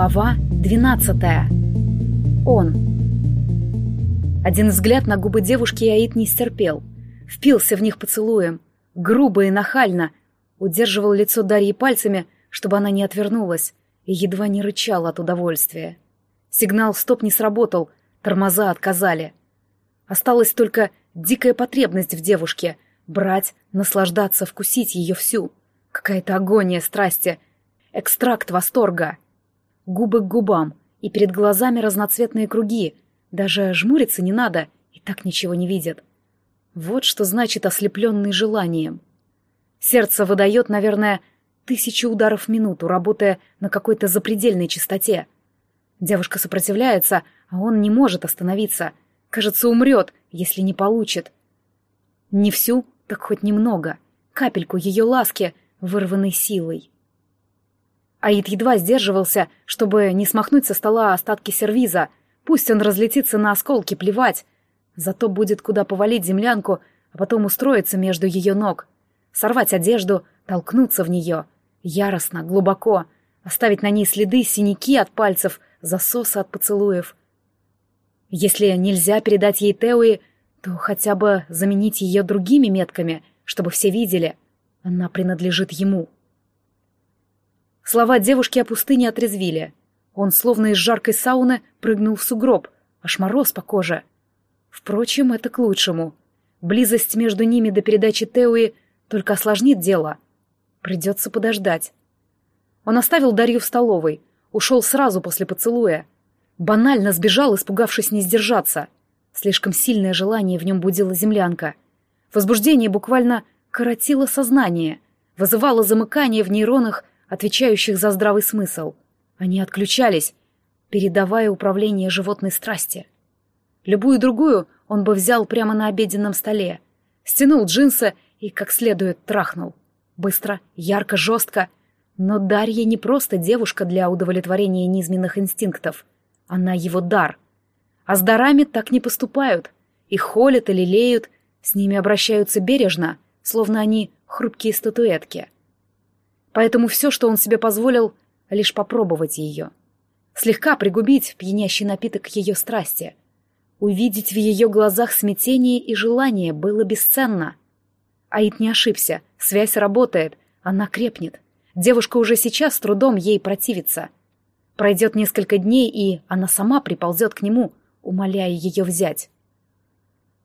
Глава 12. Он. Один взгляд на губы девушки Аид не стерпел. Впился в них поцелуем. Грубо и нахально. Удерживал лицо Дарьи пальцами, чтобы она не отвернулась, и едва не рычал от удовольствия. Сигнал «стоп» не сработал, тормоза отказали. Осталась только дикая потребность в девушке — брать, наслаждаться, вкусить ее всю. Какая-то агония страсти, экстракт восторга — губы к губам, и перед глазами разноцветные круги. Даже жмуриться не надо, и так ничего не видят. Вот что значит ослепленный желанием. Сердце выдает, наверное, тысячи ударов в минуту, работая на какой-то запредельной частоте. Девушка сопротивляется, а он не может остановиться. Кажется, умрет, если не получит. Не всю, так хоть немного. Капельку ее ласки, вырванной силой. Аид едва сдерживался, чтобы не смахнуть со стола остатки сервиза. Пусть он разлетится на осколки, плевать. Зато будет куда повалить землянку, а потом устроиться между ее ног. Сорвать одежду, толкнуться в нее. Яростно, глубоко. Оставить на ней следы, синяки от пальцев, засосы от поцелуев. Если нельзя передать ей Теуи, то хотя бы заменить ее другими метками, чтобы все видели. Она принадлежит ему. Слова девушки о пустыне отрезвили. Он, словно из жаркой сауны, прыгнул в сугроб, аж мороз по коже. Впрочем, это к лучшему. Близость между ними до передачи Теуи только осложнит дело. Придется подождать. Он оставил Дарью в столовой, ушел сразу после поцелуя. Банально сбежал, испугавшись не сдержаться. Слишком сильное желание в нем будила землянка. Возбуждение буквально коротило сознание, вызывало замыкание в нейронах отвечающих за здравый смысл. Они отключались, передавая управление животной страсти. Любую другую он бы взял прямо на обеденном столе, стянул джинсы и как следует трахнул. Быстро, ярко, жестко. Но Дарья не просто девушка для удовлетворения низменных инстинктов. Она его дар. А с дарами так не поступают. Их холят и лелеют, с ними обращаются бережно, словно они хрупкие статуэтки — Поэтому все, что он себе позволил, лишь попробовать ее. Слегка пригубить пьянящий напиток ее страсти. Увидеть в ее глазах смятение и желание было бесценно. Аид не ошибся, связь работает, она крепнет. Девушка уже сейчас с трудом ей противится. Пройдет несколько дней, и она сама приползет к нему, умоляя ее взять.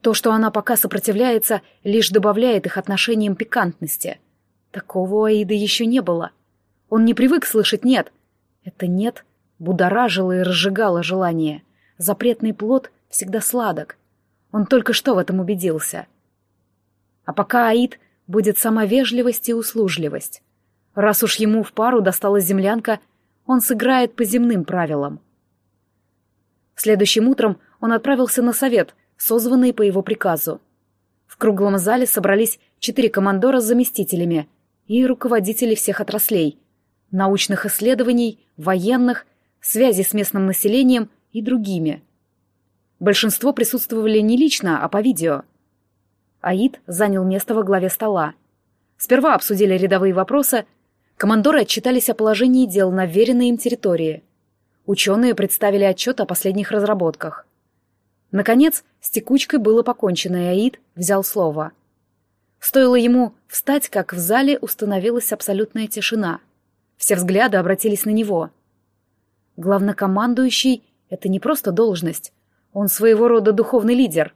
То, что она пока сопротивляется, лишь добавляет их отношениям пикантности — Такого у Аида еще не было. Он не привык слышать «нет». Это «нет» будоражило и разжигало желание. Запретный плод всегда сладок. Он только что в этом убедился. А пока Аид будет сама вежливость и услужливость. Раз уж ему в пару досталась землянка, он сыграет по земным правилам. Следующим утром он отправился на совет, созванный по его приказу. В круглом зале собрались четыре командора с заместителями, и руководители всех отраслей, научных исследований, военных, связи с местным населением и другими. Большинство присутствовали не лично, а по видео. Аид занял место во главе стола. Сперва обсудили рядовые вопросы, командоры отчитались о положении дел на веренной им территории. Ученые представили отчет о последних разработках. Наконец, с текучкой было покончено, и Аид взял слово — Стоило ему встать, как в зале установилась абсолютная тишина. Все взгляды обратились на него. Главнокомандующий — это не просто должность. Он своего рода духовный лидер.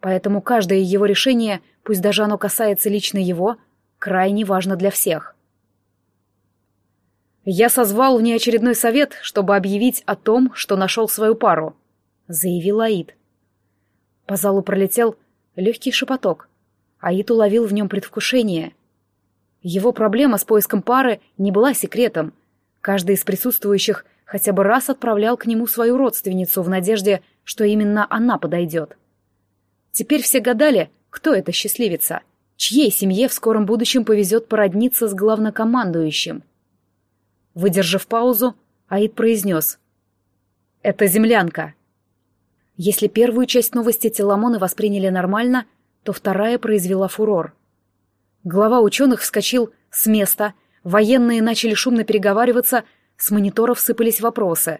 Поэтому каждое его решение, пусть даже оно касается лично его, крайне важно для всех. «Я созвал внеочередной совет, чтобы объявить о том, что нашел свою пару», — заявил Аид. По залу пролетел легкий шепоток. Аид уловил в нем предвкушение. Его проблема с поиском пары не была секретом. Каждый из присутствующих хотя бы раз отправлял к нему свою родственницу в надежде, что именно она подойдет. Теперь все гадали, кто эта счастливица, чьей семье в скором будущем повезет породниться с главнокомандующим. Выдержав паузу, Аид произнес «Это землянка». Если первую часть новости Теламоны восприняли нормально — то вторая произвела фурор. Глава ученых вскочил с места, военные начали шумно переговариваться, С мониторов сыпались вопросы.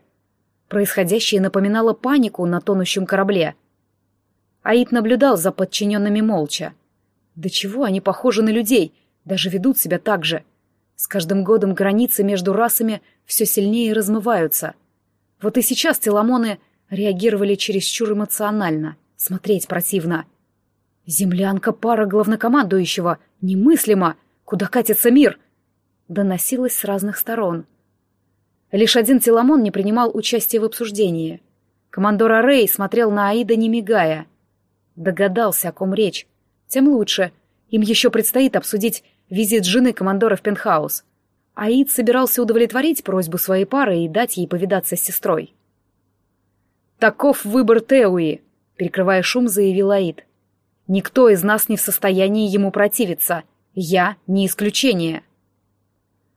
Происходящее напоминало панику на тонущем корабле. Аид наблюдал за подчиненными молча. Да чего они похожи на людей, даже ведут себя так же. С каждым годом границы между расами все сильнее размываются. Вот и сейчас теломоны реагировали чересчур эмоционально. Смотреть противно. «Землянка пара главнокомандующего! Немыслимо! Куда катится мир?» Доносилось с разных сторон. Лишь один теломон не принимал участия в обсуждении. Командор Арей смотрел на Аида, не мигая. Догадался, о ком речь. Тем лучше. Им еще предстоит обсудить визит жены командора в пентхаус. Аид собирался удовлетворить просьбу своей пары и дать ей повидаться с сестрой. «Таков выбор Теуи», — перекрывая шум, заявил Аид. «Никто из нас не в состоянии ему противиться. Я не исключение».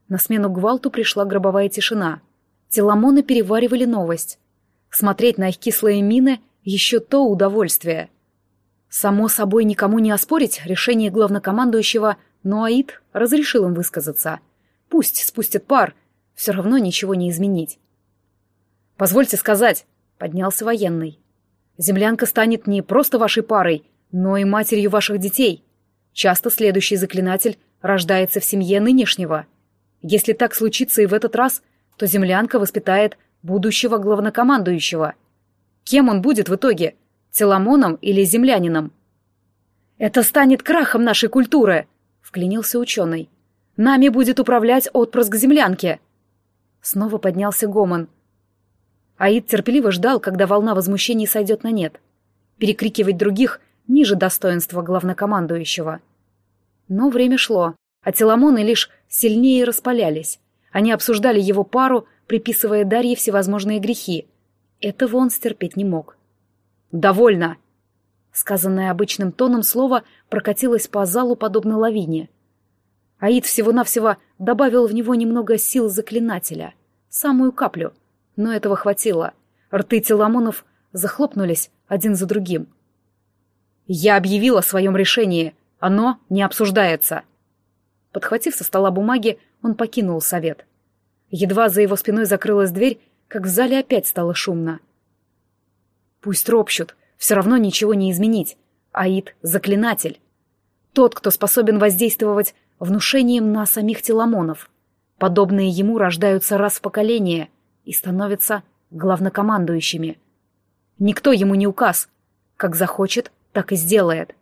На смену гвалту пришла гробовая тишина. Теломоны переваривали новость. Смотреть на их кислые мины — еще то удовольствие. Само собой, никому не оспорить решение главнокомандующего, но Аид разрешил им высказаться. Пусть спустят пар, все равно ничего не изменить. «Позвольте сказать», — поднялся военный. «Землянка станет не просто вашей парой, но и матерью ваших детей. Часто следующий заклинатель рождается в семье нынешнего. Если так случится и в этот раз, то землянка воспитает будущего главнокомандующего. Кем он будет в итоге? Теламоном или землянином? «Это станет крахом нашей культуры!» — вклинился ученый. «Нами будет управлять отпрыск землянки!» Снова поднялся гомон. Аид терпеливо ждал, когда волна возмущений сойдет на нет. Перекрикивать других ниже достоинства главнокомандующего. Но время шло, а теламоны лишь сильнее распалялись. Они обсуждали его пару, приписывая Дарье всевозможные грехи. Этого он стерпеть не мог. «Довольно!» Сказанное обычным тоном слово прокатилось по залу подобно лавине. Аид всего-навсего добавил в него немного сил заклинателя. Самую каплю. Но этого хватило. Рты теламонов захлопнулись один за другим. «Я объявил о своем решении. Оно не обсуждается». Подхватив со стола бумаги, он покинул совет. Едва за его спиной закрылась дверь, как в зале опять стало шумно. Пусть ропщут, все равно ничего не изменить. Аид — заклинатель. Тот, кто способен воздействовать внушением на самих теломонов. Подобные ему рождаются раз в поколение и становятся главнокомандующими. Никто ему не указ. Как захочет, так и сделает.